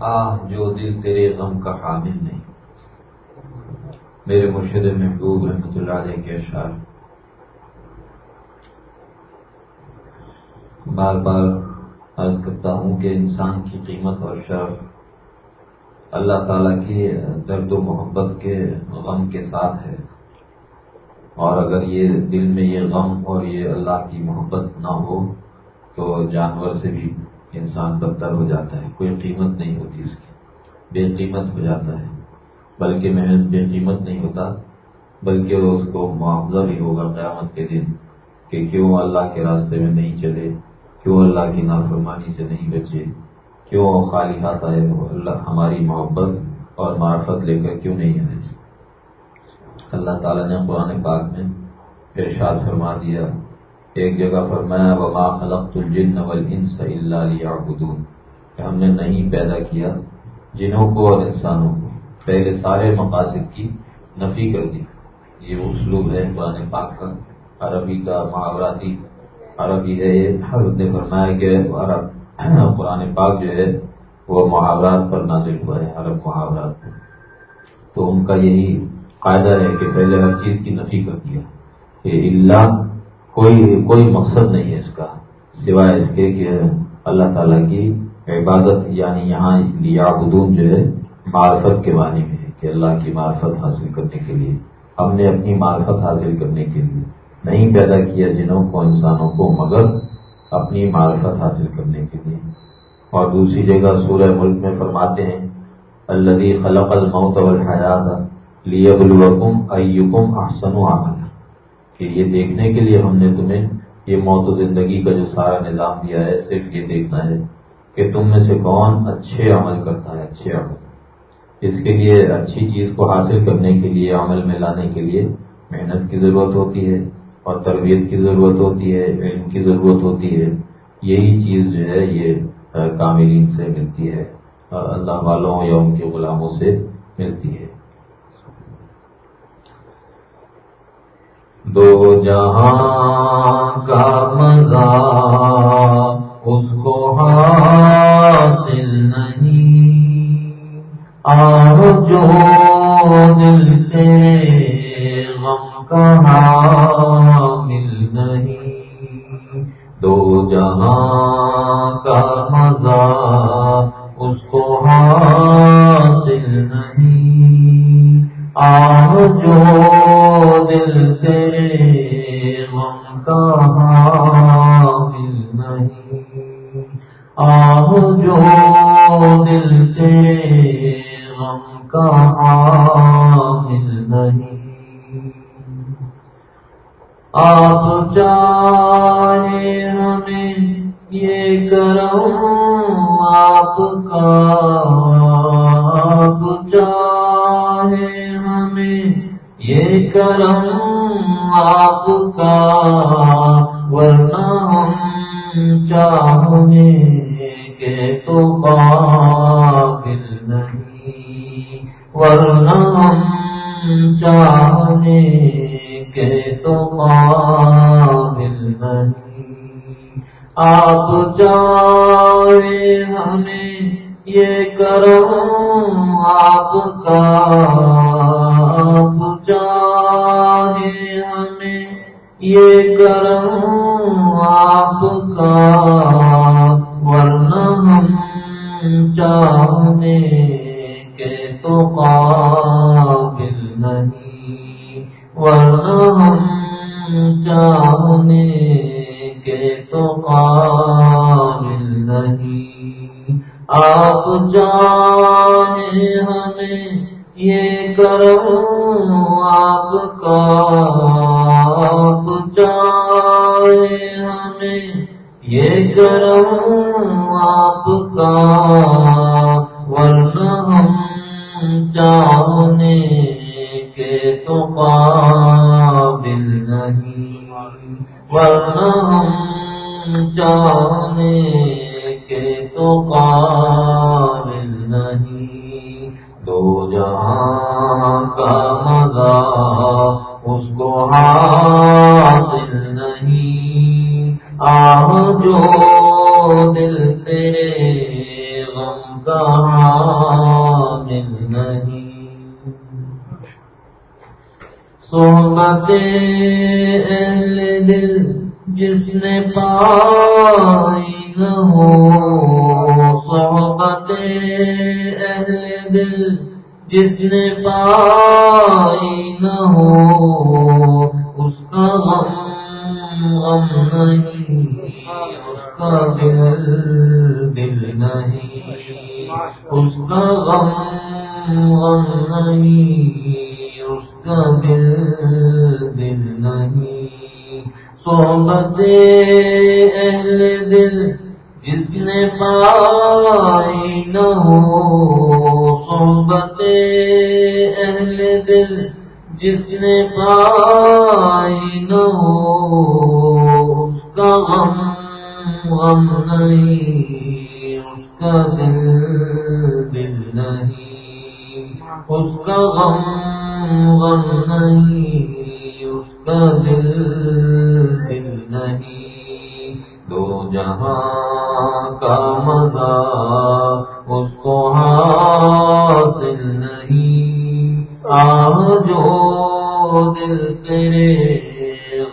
آہ جو دل تیرے غم کا حامل نہیں۔ میرے مرشد محبوب رحمۃ اللہ علیہ کے اشعار۔ بار بار عرض کرتا ہوں کہ انسان کی قیمت اور شرف اللہ تعالیٰ کی درد و محبت کے غم کے ساتھ ہے۔ اور اگر یہ دل میں یہ غم اور یہ اللہ کی محبت نہ ہو تو جانور سے بھی انسان بدتر ہو جاتا ہے، کوئی قیمت نہیں ہوتی اس کی۔ بے قیمت ہو جاتا ہے۔ بلکہ محنت بے قیمت نہیں ہوتا، بلکہ اس کو معاوضہ بھی ہوگا قیامت کے دن کہ کیوں اللہ کے راستے میں نہیں چلے، کیوں اللہ کی نافرمانی سے نہیں بچے، کیوں خالی ہاتھ آئے اللہ ہماری محبت اور معرفت لے کر کیوں نہیں آئے۔ اللہ تعالیٰ نے قرآن پاک میں ارشاد فرما دیا۔ ایک جگہ فرمایا، وما خلقت الجن والانس الا ليعبدون۔ کہ ہم نے نہیں پیدا کیا جنوں کو اور انسانوں کو۔ پہلے سارے مقاصد کی نفی کر دی۔ یہ اسلوب ہے قرآن پاک کا۔ عربی کا محاوراتی۔ عربی ہے یہ۔ حضرت نے فرمایا کہ عرب قرآن پاک جو ہے، وہ محاورات پر نازل ہوا ہے، عرب محاورات پر۔ تو ان کا یہی قاعدہ ہے کہ پہلے ہر چیز کی نفی کر دیا۔ کہ اللہ کوئی کوئی مقصد نہیں ہے اس کا، سوائے اس کے کہ اللہ تعالیٰ کی عبادت یعنی یہاں لیابدون جو ہے، معرفت کے معنی میں ہے کہ اللہ کی معرفت حاصل کرنے کے لیے، ہم نے اپنی معرفت حاصل کرنے کے لیے نہیں پیدا کیا جنوں کو، انسانوں کو، مگر اپنی معرفت حاصل کرنے کے لیے۔ اور دوسری جگہ سورہ ملک میں فرماتے ہیں اللہ خلق الموت والحیات لیبلوکم ایکم احسن عمل کہ یہ دیکھنے کے لیے ہم نے تمہیں یہ موت و زندگی کا جو سارا نظام دیا ہے، صرف یہ دیکھنا ہے کہ تم میں سے کون اچھے عمل کرتا ہے، اچھے عمل۔ اس کے لیے اچھی چیز کو حاصل کرنے کے لیے، عمل میں لانے کے لیے محنت کی ضرورت ہوتی ہے اور تربیت کی ضرورت ہوتی ہے، علم کی ضرورت ہوتی ہے۔ یہی چیز جو ہے، یہ کاملین سے ملتی ہے اللہ والوں یا ان کے غلاموں سے ملتی ہے۔ دو جہاں کا مزہ اس کو حاصل نہیں۔ آؤ جو دل کے چاہے ہمیں، یہ کرم آپ کا، ورنہ ہم چاہنے کے تو قابل نہیں۔ ورنہ ہم چاہنے کے تو قابل نہیں۔ آپ چاہے ہمیں، یہ کرم آپ کا آپ چاہے ہمیں یہ کرم آپ کا ورنہ ہم چاہنے کے تو قابل نہیں، ورنہ ہم چاہنے کے تو قابل نہیں۔ آپ جانے ہمیں یہ کرو آپ کا آپ کہاں دل نہیں سومت دل جس نے پائی نہ ہو۔ اہل دل جس نے پائی نہ ہو۔ اس کا غم غم نہیں، اس کا دل اس کا غم غم نہیں کا دل دل نہیں صحبت اہل دل جس نے پائی نہ ہو صحبت اہل دل جس نے پائی نہ ہو اس کا غم غم نہیں کا دل دل نہیں اس کا غم غم نہیں اس کا دل دل نہیں دو جہاں کا مزہ اس کو حاصل نہیں آ جو دل تیرے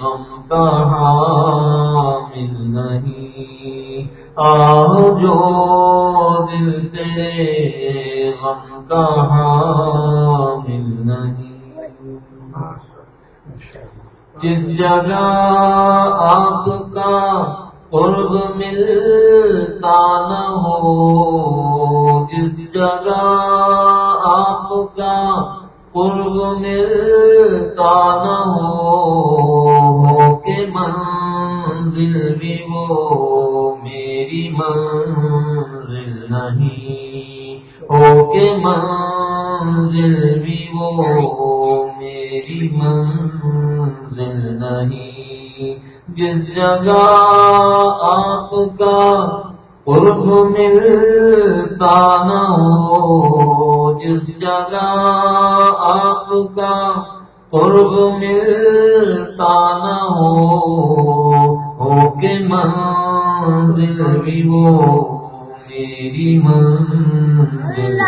غم کا حامل نہیں آ جو دل تیرے غم کا حامل نہیں۔ جس جگہ آپ کا قرب ملتا نہ ہو، جس جگہ آپ کا قرب ملتا نہ ہو کہ منزل کہ منزل بھی وہ میری منزل نہیں۔ جس جگہ آپ کا قرب ملتا نہ ہو، جس جگہ آپ کا قرب ملتا نہ ہو کے منزل بھی وہ میری منزل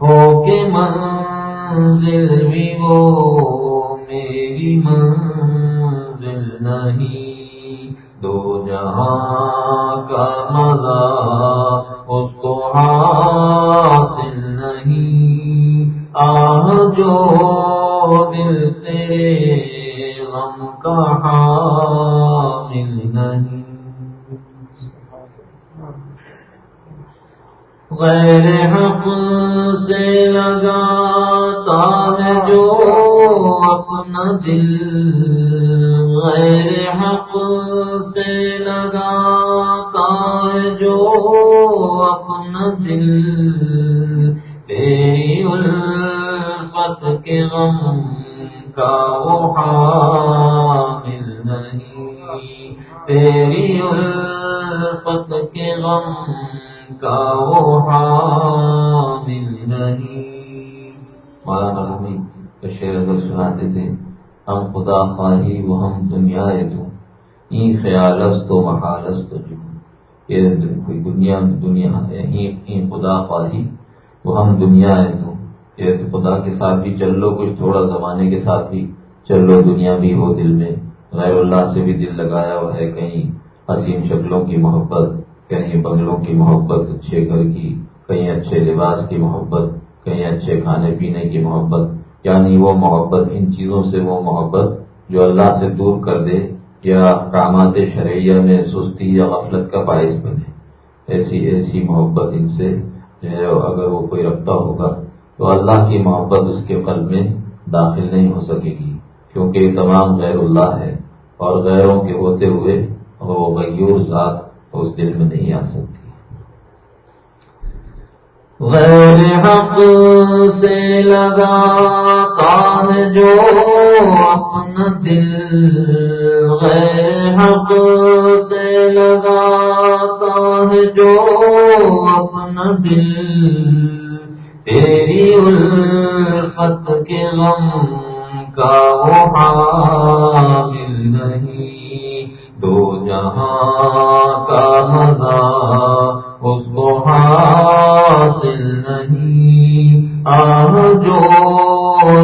ہو کے منزل بھی وہ میری منزل نہیں، دو جہاں کا مزہ اس کو حاصل نہیں، آہ جو دل تیرے غم کا ہاں، غیر حق سے لگاتا ہے جو اپنا دل غیر حق سے لگاتا ہے جو اپنا دل تیری الفت کے غم کا وہ حامل نہیں۔ تیری الفت کے غم کا وہ حامل نہیں۔ مولانا رومی کا شعر اگر سناتے تھے، ہم خدا خواہی وہ ہم دنیا تو این خیالس تو محالس تو جو یہ کوئی دنیا دنیا این خدا خواہی وہ ہم دنیا ہے تو۔ یہ خدا کے ساتھ بھی چل لو، کچھ تھوڑا زمانے کے ساتھ بھی چل لو، دنیا بھی ہو دل میں۔ غیر اللہ سے بھی دل لگایا ہوا ہے کہیں، حسین شکلوں کی محبت۔ کہیں بنگلوں کی محبت، اچھے گھر کی، کہیں اچھے لباس کی محبت، کہیں اچھے کھانے پینے کی محبت۔ یعنی وہ محبت، ان چیزوں سے وہ محبت جو اللہ سے دور کر دے یا کامات شرعیہ میں سستی یا غفلت کا باعث بنے۔ ایسی ایسی محبت ان سے جو ہے، اگر وہ کوئی رکھتا ہوگا تو اللہ کی محبت اس کے قلب میں داخل نہیں ہو سکے گی، کیونکہ یہ تمام غیر اللہ ہے۔ اور غیروں کے ہوتے ہوئے وہ غیور ذات اس دل میں نہیں آ سکتی۔ غیر حق سے لگا ہے جو اپنا دل۔ غیر حق سے لگا ہے جو اپنا دل۔ تیری الفت کے غم کا وہ حامل نہیں۔ دو جہاں مزہ اس کو حاصل نہیں۔ آ جو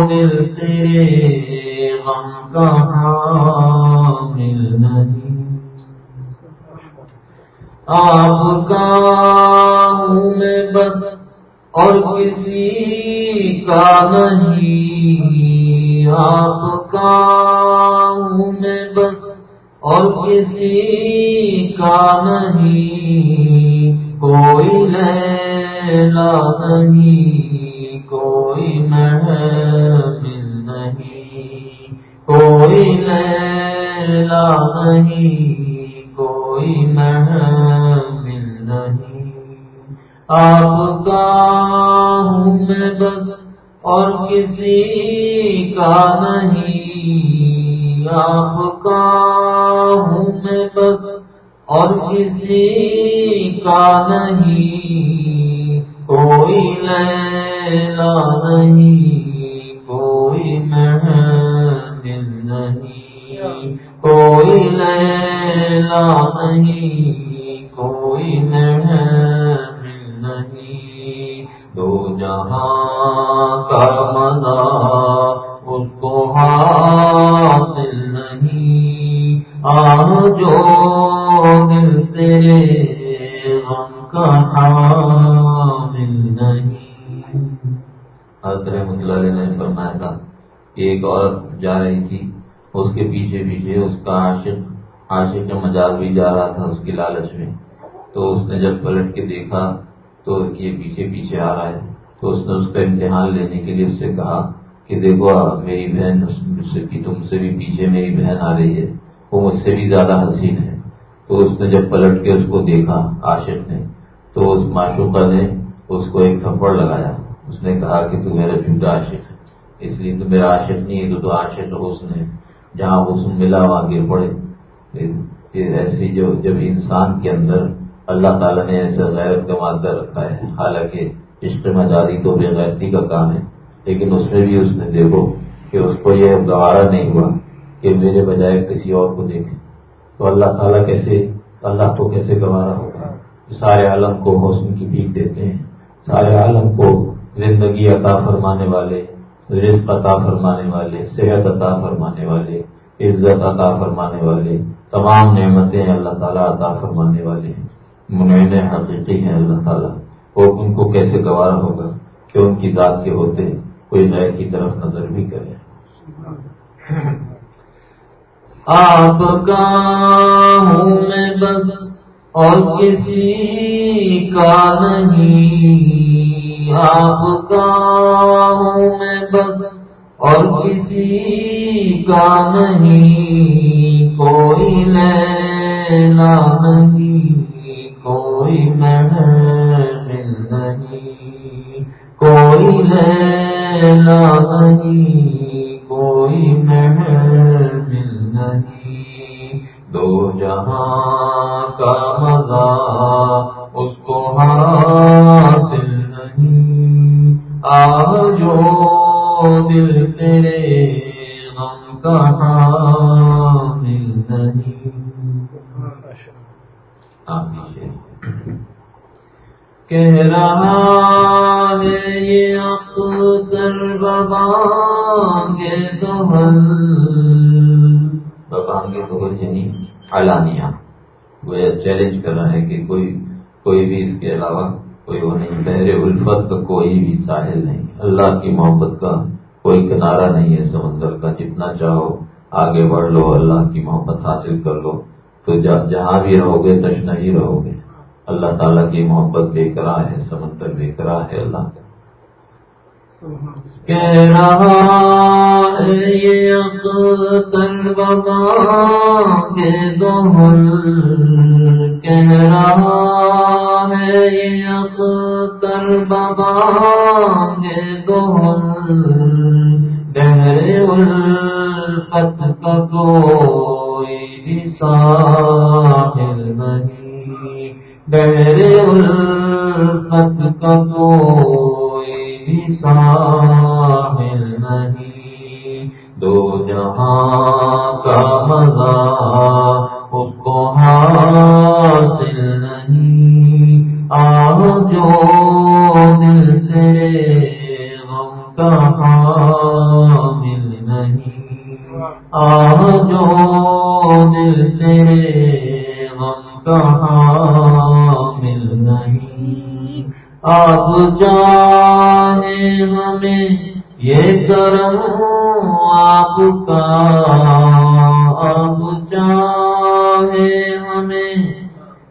دل تیرے کا حامل نہیں۔ آپ کا ہوں میں بس اور کسی کا نہیں۔ آپ کا ہوں میں بس اور کسی کا نہیں، کوئی لیلا نہیں، کوئی محمل نہیں، کوئی لیلا نہیں، کوئی محمل نہیں۔ آپ کا ہوں میں بس اور کسی کا نہیں، آپ کا ہوں میں بس اور کسی کا نہیں، کوئی لیلا نہیں، کوئی محمل نہیں، کوئی لیلا نہیں، کوئی محمل نہیں۔ دو جہاں کا مزہ غم کا حامل نہیں۔ حضرت رحمت اللہ علیہ نے فرمایا تھا کہ ایک عورت جا رہی تھی، اس کے پیچھے پیچھے اس کا عاشق عاشق کا مجاز بھی جا رہا تھا اس کی لالچ میں۔ تو اس نے جب پلٹ کے دیکھا تو یہ پیچھے پیچھے آ رہا ہے۔ تو اس نے اس کا امتحان لینے کے لیے اس سے کہا کہ دیکھو میری بہن تم سے بھی پیچھے میری بہن آ رہی ہے، وہ مجھ سے بھی زیادہ حسین ہے۔ تو اس نے جب پلٹ کے اس کو دیکھا عاشق نے، تو اس معشوقہ نے اس کو ایک تھپڑ لگایا۔ اس نے کہا کہ تو میرا جھوٹا عاشق ہے، اس لیے تو میرا عاشق نہیں ہے، تو تو عاشق حسن ہے جہاں حسن ملا، وہاں گر پڑے۔ ایسی جو، جب انسان کے اندر اللہ تعالیٰ نے ایسے غیرت کا مادہ رکھا ہے، حالانکہ عشق مجاری تو بے غیرتی کا کام ہے، لیکن اس میں بھی اس نے دیکھو کہ اس کو یہ گوارا نہیں ہوا کہ میرے بجائے کسی اور کو دیکھے۔ تو اللہ تعالیٰ کیسے اللہ کو کیسے گوارا ہوگا؟ سارے عالم کو حسن کی بھیک دیتے ہیں، سارے عالم کو زندگی عطا فرمانے والے، رزق عطا فرمانے والے، صحت عطا فرمانے والے، عزت عطا فرمانے والے، تمام نعمتیں اللہ تعالیٰ عطا فرمانے والے ہیں۔ منعین حقیقی ہیں اللہ تعالیٰ۔ وہ ان کو کیسے گوارا ہوگا؟ کہ ان کی ذات کے ہوتے کوئی غیر کی طرف نظر بھی کرے آپ کا ہوں میں بس اور کسی کا نہیں؟ آپ کا ہوں میں بس اور کسی کا نہیں؟ کوئی لینا نہیں، کوئی محمل نہیں۔ کوئی لینا نہیں، کوئی محمل نہیں۔ دو جہاں کا مزہ اس کو حاصل نہیں۔ آ جو دل تیرے غم کا حامل نہیں۔ کہہ رہا ہے یہ اختر ببانگے دوہل ببانگے دوہل یعنی علانیہ وہ چیلنج کر رہا ہے کہ کوئی کوئی بھی اس کے علاوہ کوئی وہ نہیں۔ بحر الفت کا کوئی بھی ساحل نہیں۔ اللہ کی محبت کا کوئی کنارہ نہیں ہے سمندر کا۔ جتنا چاہو آگے بڑھ لو، اللہ کی محبت حاصل کر لو۔ تو جہاں بھی رہو گے تشنا ہی رہو گے اللہ تعالیٰ کی محبت بے کرا ہے، سمندر بے کرا ہے اللہ کا کہہ رہا ہے یہ بابا کے دوہل کہہ رہا ہے یہ بابا کے دوہل گہرے الفت کا کوئی بھی ساحل نہیں۔ الفت کا کوئی بھی سامل نہیں۔ دو جہاں کا مزہ اس کو حاصل نہیں۔ آ جو دل تیرے غم کا حامل نہیں۔ آ دل تیرے غم کہاں مل نہیں۔ آپ جانے ہمیں یہ کرم آپ کا۔ آپ چاہے ہمیں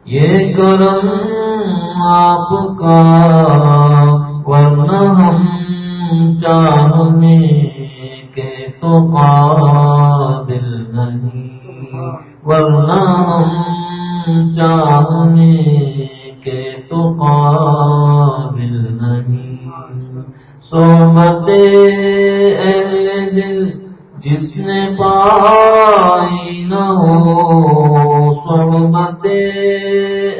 یہ کرم آپ کا۔ ورنہ ہم چاہنے کے تو قابل نہیں۔ ورنہ ہم چاہنے کے تو قابل نہیں۔ صحبت اہل دل جس نے پائی نہ ہو صحبت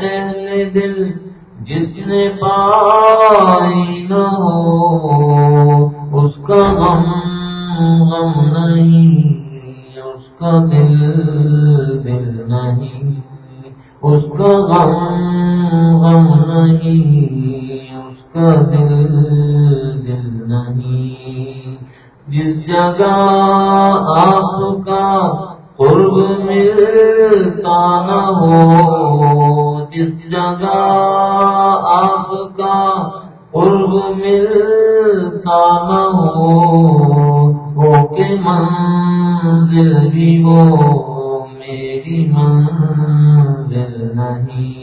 اہل دل جس نے پائی نہ ہو، اس کا غم غم نہیں، اس کا دل دل نہیں۔ اس کا غم غم نہیں اس کا دل دل نہیں جس جگہ آپ کا قرب ملتا نہ ہو، جس جگہ آپ کا قرب ملتا نہ ہو کے منزل بھی وہ، میری منزل نہیں۔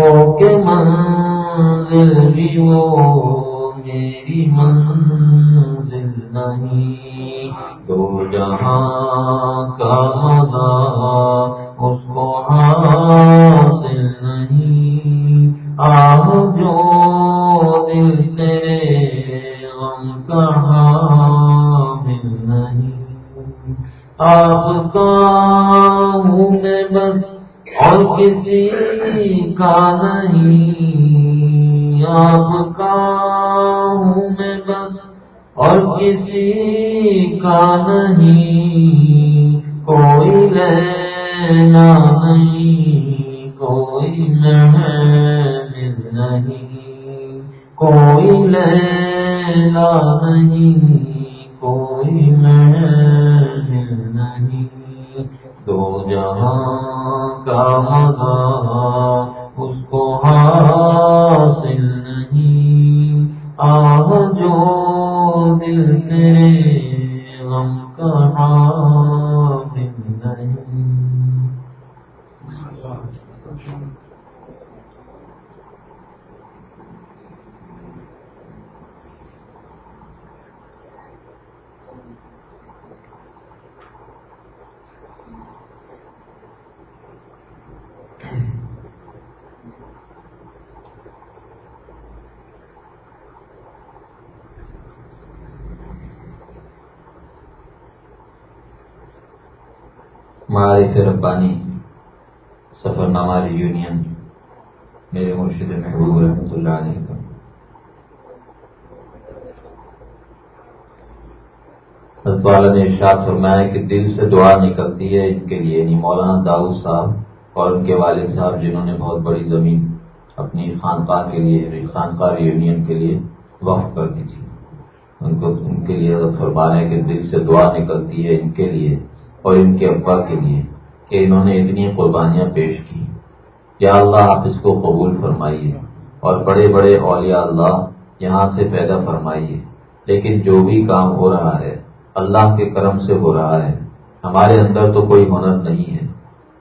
ہو کے منزل بھی وہ میری منزل نہیں۔ دو جہاں کا مزہ اس کو ہاں جہاں کا مزہ اس کو حاصل نہیں آہ جو دل تیرے غم کا حامل نہیں معارف ربانی سفر نامہ یونین، میرے مرشد محبوب رحمۃ اللہ علیہ کا والا نے ارشاد فرمایا کہ دل سے دعا نکلتی ہے ان کے لیے یعنی مولانا داؤد صاحب اور ان کے والد صاحب جنہوں نے بہت بڑی زمین اپنی خانقاہ کے لیے یعنی خانقاہ یونین کے لیے وقف کر دی تھی۔ ان کو، ان کے لیے حضرت فرمانے کے دل سے دعا نکلتی ہے ان کے لیے اور ان کے ابا کے لیے۔ کہ انہوں نے اتنی قربانیاں پیش کی۔ یا اللہ، آپ اس کو قبول فرمائیے۔ اور بڑے بڑے اولیاء اللہ یہاں سے پیدا فرمائیے۔ لیکن جو بھی کام ہو رہا ہے، اللہ کے کرم سے ہو رہا ہے۔ ہمارے اندر تو کوئی ہنر نہیں ہے۔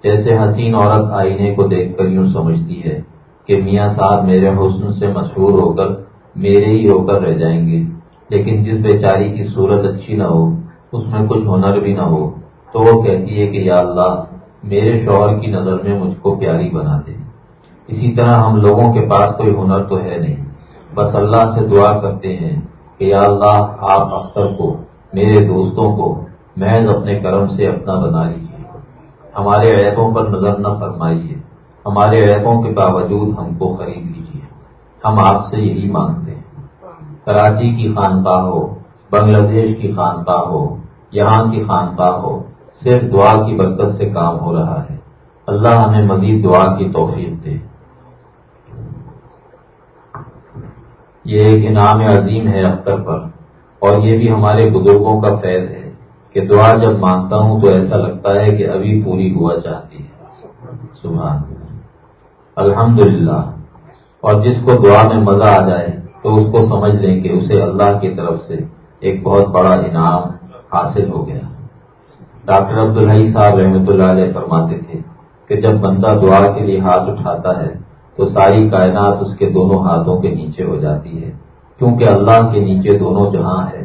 جیسے حسین عورت آئینے کو دیکھ کر یوں سمجھتی ہے کہ میاں صاحب میرے حسن سے مشہور ہو کر میرے ہی ہو کر رہ جائیں گے۔ لیکن جس بیچاری کی صورت اچھی نہ ہو، اس میں کچھ ہنر بھی نہ ہو، تو وہ کہتی ہے کہ یا اللہ میرے شوہر کی نظر میں مجھ کو پیاری بنا دے۔ اسی طرح ہم لوگوں کے پاس کوئی ہنر تو ہے نہیں۔ بس اللہ سے دعا کرتے ہیں کہ یا اللہ، آپ اختر کو، میرے دوستوں کو محض اپنے کرم سے اپنا بنا لیجیے۔ ہمارے عیبوں پر نظر نہ فرمائیے۔ ہمارے عیبوں کے باوجود ہم کو خرید لیجیے۔ ہم آپ سے یہی مانگتے ہیں۔ کراچی کی خانقاہ ہو، بنگلہ دیش کی خانقاہ ہو، یہاں کی خانقاہ ہو صرف دعا کی برکت سے کام ہو رہا ہے۔ اللہ ہمیں مزید دعا کی توفیق دے۔ یہ ایک انعام عظیم ہے اختر پر۔ اور یہ بھی ہمارے بزرگوں کا فیض ہے کہ دعا جب مانگتا ہوں تو ایسا لگتا ہے کہ ابھی پوری ہوا چاہتی ہے۔ سبحان الحمد للہ اور جس کو دعا میں مزہ آ جائے تو اس کو سمجھ لیں کہ اسے اللہ کی طرف سے ایک بہت بڑا انعام حاصل ہو گیا۔ ڈاکٹر عبدالحی صاحب رحمۃ اللہ علیہ فرماتے تھے کہ جب بندہ دعا کے لیے ہاتھ اٹھاتا ہے تو ساری کائنات اس کے دونوں ہاتھوں کے نیچے ہو جاتی ہے، کیونکہ اللہ کے نیچے دونوں جہاں ہے،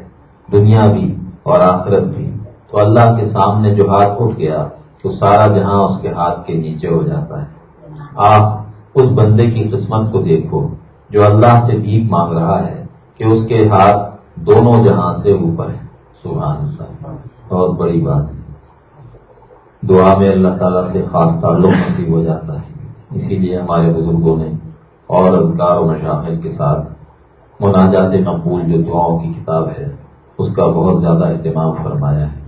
دنیا بھی اور آخرت بھی۔ تو اللہ کے سامنے جو ہاتھ اٹھ گیا، تو سارا جہاں اس کے ہاتھ کے نیچے ہو جاتا ہے۔ آپ اس بندے کی قسمت کو دیکھو جو اللہ سے بھیک مانگ رہا ہے کہ اس کے ہاتھ دونوں جہاں سے اوپر ہے۔ سبحان اللہ، بہت بڑی بات۔ ہے دعا میں اللہ تعالیٰ سے خاص تعلق نصیب ہو جاتا ہے۔ اسی لیے ہمارے بزرگوں نے اور اذکار و مشاہد کے ساتھ مناجات مقبول جو دعاؤں کی کتاب ہے، اس کا بہت زیادہ اہتمام فرمایا ہے۔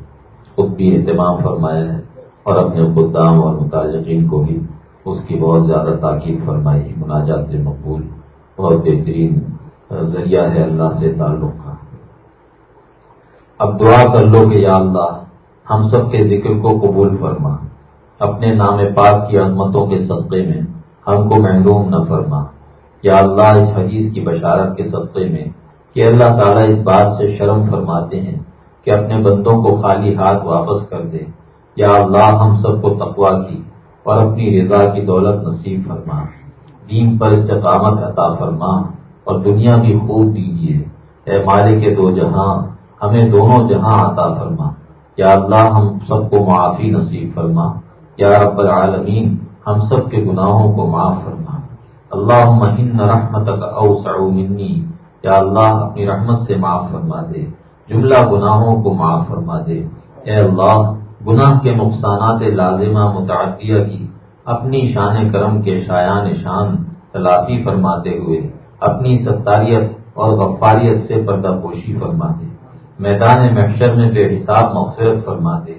خود بھی اہتمام فرمایا ہے اور اپنے خدام اور متعلقین کو بھی اس کی بہت زیادہ تاکید فرمائی ہے۔ مناجات مقبول بہت بہترین ذریعہ ہے اللہ سے تعلق کا۔ اب دعا کر لو کہ یا اللہ ہم سب کے ذکر کو قبول فرما۔ اپنے نام پاک کی عظمتوں کے صدقے میں ہم کو محروم نہ فرما۔ یا اللہ، اس حدیث کی بشارت کے صدقے میں کہ اللہ تعالیٰ اس بات سے شرم فرماتے ہیں کہ اپنے بندوں کو خالی ہاتھ واپس کر دے۔ یا اللہ، ہم سب کو تقوا کی اور اپنی رضا کی دولت نصیب فرما۔ دین پر استقامت عطا فرما اور دنیا بھی خوب دیجیے۔ اے مالک کے دو جہاں، ہمیں دونوں جہاں عطا فرما۔ یا اللہ ہم سب کو معافی نصیب فرما۔ یا رب العالمین، ہم سب کے گناہوں کو معاف فرما۔ اللہ مہین رحمت کا منی۔ یا اللہ اپنی رحمت سے معاف فرما دے۔ جملہ گناہوں کو معاف فرما دے۔ اے اللہ، گناہ کے نقصانات لازمہ متعدیہ کی، اپنی شان کرم کے شایان شان تلافی فرماتے ہوئے، اپنی ستاریت اور غفاریت سے پردہ پوشی فرما دے میدان محشر میں بے حساب مغفرت فرما دے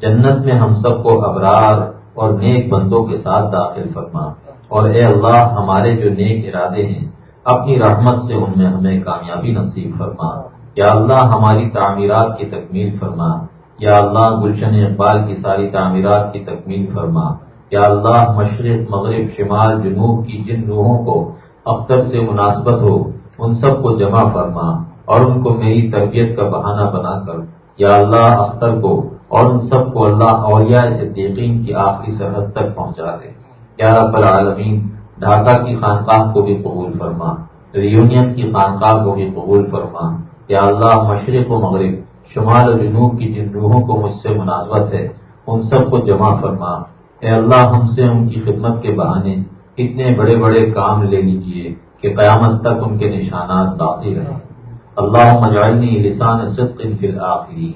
جنت میں ہم سب کو ابرار اور نیک بندوں کے ساتھ داخل فرما۔ اور اے اللہ، ہمارے جو نیک ارادے ہیں، اپنی رحمت سے ان میں ہمیں کامیابی نصیب فرما۔ یا اللہ، ہماری تعمیرات کی تکمیل فرما۔ یا اللہ، گلشن اقبال کی ساری تعمیرات کی تکمیل فرما۔ یا اللہ، مشرق، مغرب، شمال، جنوب کی جن روحوں کو اختر سے مناسبت ہو، ان سب کو جمع فرما۔ اور ان کو میری تربیت کا بہانہ بنا کر، یا اللہ، اختر کو اور ان سب کو اللہ اور صدیقین کی آخری سرحد تک پہنچا دے۔ یا رب العالمین، ڈھاکہ کی خانقاہ کو بھی قبول فرما، ریونین کی خانقاہ کو بھی قبول فرما۔ یا اللہ، مشرق و مغرب، شمال و جنوب کی جن روحوں کو مجھ سے مناسبت ہے، ان سب کو جمع فرما۔ اے اللہ، ہم سے ان کی خدمت کے بہانے اتنے بڑے بڑے کام لے لیجیے کہ قیامت تک ان کے نشانات باقی رہیں۔ اللہ مجالنی لسان صدق فی الآخری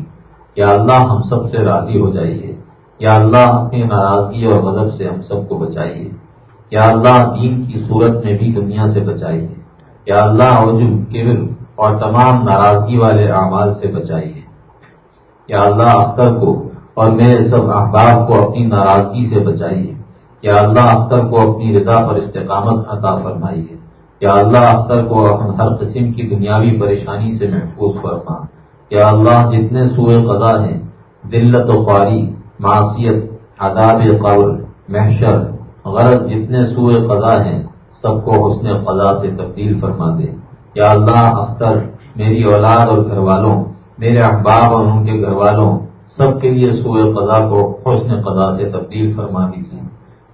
یا اللہ ہم سب سے راضی ہو جائیے۔ یا اللہ اپنی ناراضگی اور غضب سے ہم سب کو بچائیے۔ یا اللہ دین کی صورت میں بھی دنیا سے بچائیے۔ یا اللہ عجب کبر اور تمام ناراضگی والے اعمال سے بچائیے۔ یا اللہ اختر کو اور میرے سب احباب کو اپنی ناراضگی سے بچائیے۔ یا اللہ اختر کو اپنی رضا پر استقامت عطا فرمائیے۔ یا اللہ اختر کو ہر قسم کی دنیاوی پریشانی سے محفوظ فرما۔ یا اللہ جتنے سوئے قضا ہیں دلت و خواری معاشیت عذاب قبر، محشر، غرض جتنے سوئے قضا ہیں، سب کو حسن قضا سے تبدیل فرما دے۔ یا اللہ اختر میری اولاد اور گھر والوں میرے احباب اور ان کے گھر والوں سب کے لیے سوئے قضا کو حسن قضا سے تبدیل فرما دیجیے۔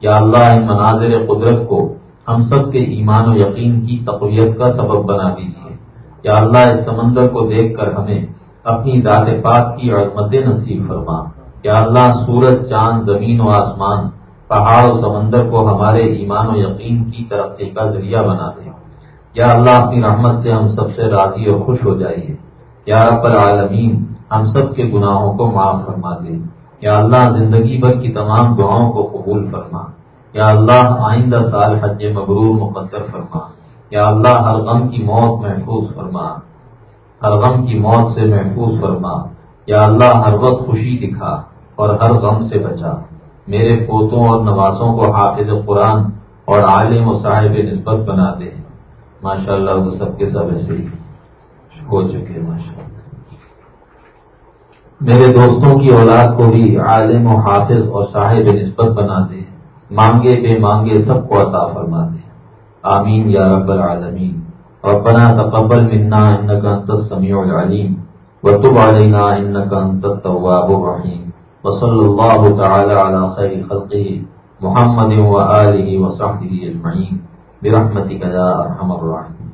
یا اللہ ان مناظر قدرت کو ہم سب کے ایمان و یقین کی تقویت کا سبب بنا دیجیے یا اللہ، اس سمندر کو دیکھ کر ہمیں اپنی ذات پاک کی عظمت نصیب فرما۔ یا اللہ، سورج، چاند، زمین و آسمان، پہاڑ و سمندر کو ہمارے ایمان و یقین کی ترقی کا ذریعہ بنا دے۔ یا اللہ، اپنی رحمت سے ہم سب سے راضی اور خوش ہو جائیے۔ یا رب العالمین، ہم سب کے گناہوں کو معاف فرما دے۔ یا اللہ، زندگی بھر کی تمام دعاؤں کو قبول فرما۔ یا اللہ آئندہ سال حج مبرور مقدر فرما۔ یا اللہ ہر غم کی موت محفوظ فرما۔ ہر غم کی موت سے محفوظ فرما۔ یا اللہ ہر وقت خوشی دکھا اور ہر غم سے بچا۔ میرے پوتوں اور نوازوں کو حافظ قرآن اور عالم و صاحب نسبت بنا دے۔ ماشاء اللہ سب کے سب ایسے ہی ہو چکے ماشاء اللہ میرے دوستوں کی اولاد کو بھی عالم و حافظ اور صاحب نسبت بنا دے۔ مانگے بے مانگے سب کو عطا فرما دے آمین یا رب العالمین۔ اور بنا تقبل منا ان کا انت سمیع العلیم۔ و تب علینا ان کا انت التواب الرحیم۔ وصلی اللہ تعالی علی خیر خلقہ۔ محمد و آلہ و صحبہ اجمعین۔ برحمتک یا ارحم الراحمین۔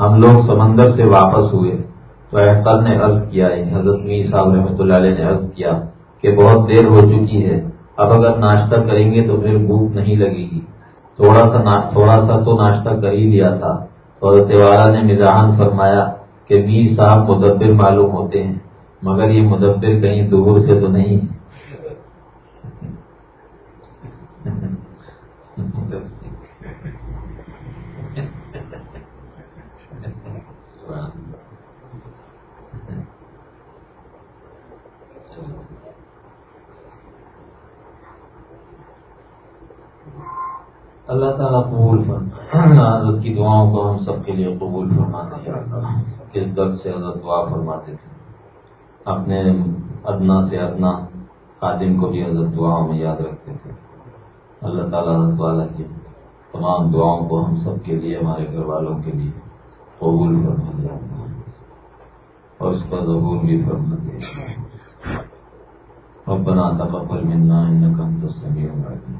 ہم لوگ سمندر سے واپس ہوئے تو احتر نے عرض کیا یعنی حضرت میر صاحب رحمۃ اللہ علیہ نے عرض کیا کہ بہت دیر ہو چکی ہے، اب اگر ناشتہ کریں گے تو پھر بھوک نہیں لگے گی۔ تھوڑا سا تھوڑا سا تو ناشتہ کر ہی لیا تھا۔ اور تیوارا نے مزاحن فرمایا کہ میر صاحب مدبر معلوم ہوتے ہیں، مگر یہ مدبر کہیں دور سے تو نہیں۔ اللہ تعالیٰ قبول فرما ہاں، حضرت کی دعاؤں کو ہم سب کے لیے قبول فرماتے ہیں۔ کس درد سے حضرت دعا فرماتے تھے۔ اپنے ادنا سے ادنا خادم کو بھی حضرت دعاؤں میں یاد رکھتے تھے۔ اللہ تعالیٰ حضرت والا کی تمام دعاؤں کو ہم سب کے لیے، ہمارے گھر والوں کے لیے قبول فرما دیا اور اس کا ضبور بھی فرما دیا ربنا تقبل منا انك انت السميع العليم